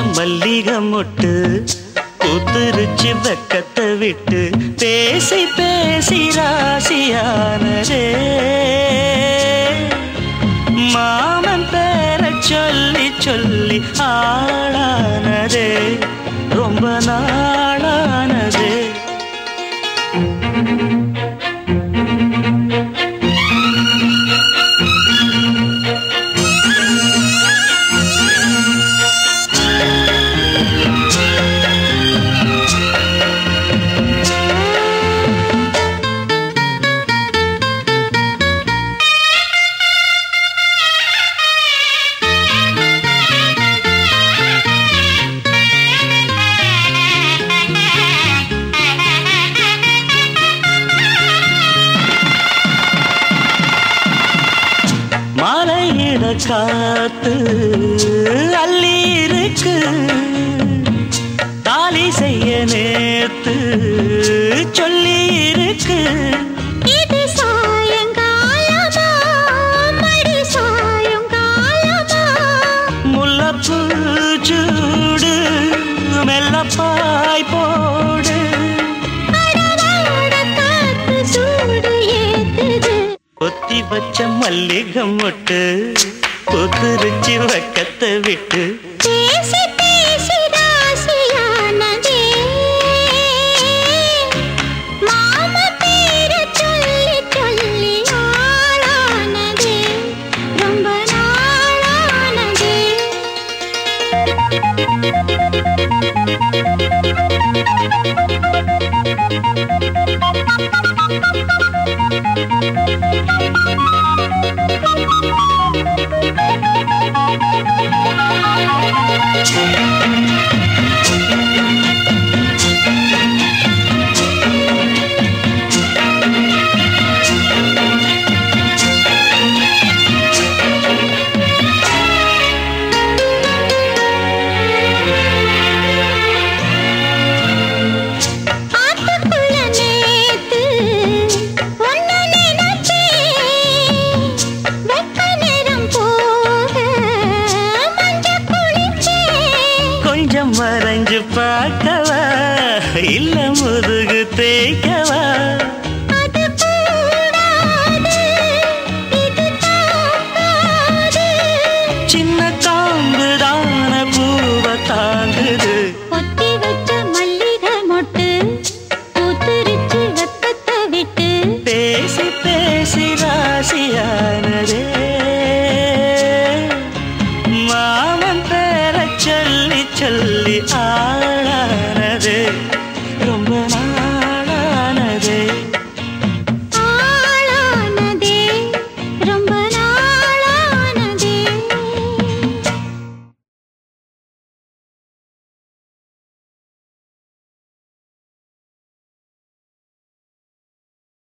வச்ச மல்லிகை மொட்டு பூத்துருச்சு வெக்கத்தை விட்டு பேசி பேசி ராசியானதே. மாமன் பேர சொல்லி சொல்லி ஆளானதே. ரொம்ப நாளானதே. காத்து அள்ளி இருக்கு தாலி செய்ய நேத்து சொல்லி இருக்கு முல்லப்பூ சூடு மெல்லப்பாய் போடு வச்ச மல்லிகம் மொட்டு கொத்துருச்சு வக்கத்தை விட்டு. மறைஞ்சு இல்ல முதுகு தேய்க்கவ?